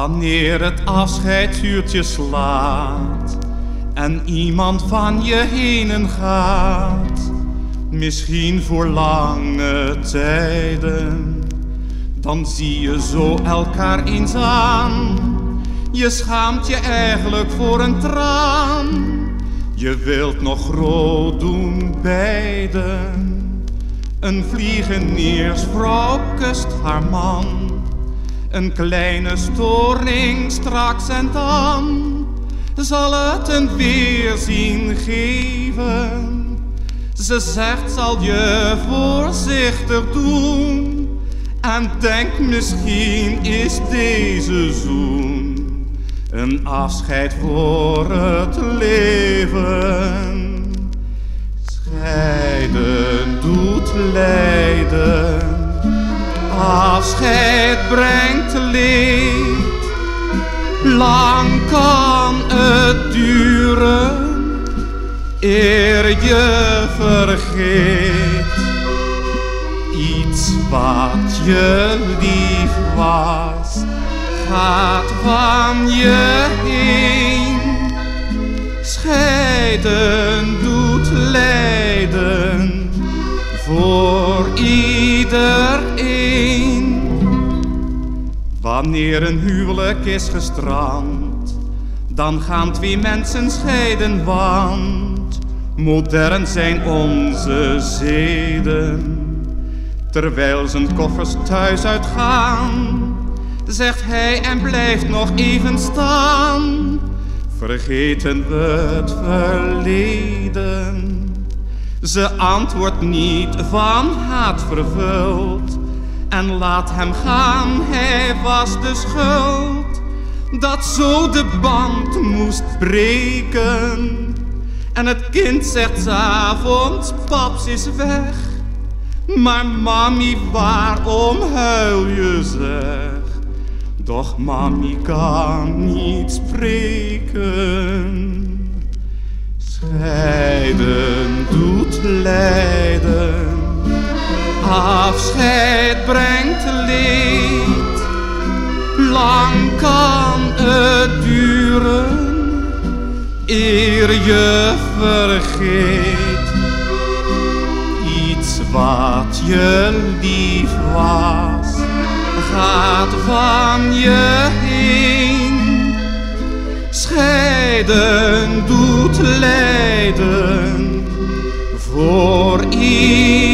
Wanneer het afscheidsuurtje slaat en iemand van je heen gaat, misschien voor lange tijden, dan zie je zo elkaar eens aan. Je schaamt je eigenlijk voor een traan, je wilt nog groot doen beiden. Een vliegeniersvrouw kust haar man. Een kleine storing straks en dan zal het een weerzien geven. Ze zegt zal je voorzichtig doen en denk misschien is deze zoen een afscheid voor het leven. Scheiden doet lijden, afscheid Lang kan het duren, eer je vergeet. Iets wat je lief was, gaat van je heen. Scheiden doet lijden voor iedereen. Wanneer een huwelijk is gestrand, dan gaan twee mensen scheiden, want modern zijn onze zeden. Terwijl zijn koffers thuis uitgaan, zegt hij en blijft nog even staan. Vergeten we het verleden. Ze antwoordt niet van haat vervuld. En laat hem gaan, hij was de schuld. Dat zo de band moest breken. En het kind zegt s'avonds, paps is weg. Maar mami, waarom huil je zeg? Doch mami kan niet spreken. Scheiden doet lijden, Afscheid brengt leed, lang kan het duren eer je vergeet iets wat je lief was, gaat van je heen. Scheiden doet lijden voor iedereen.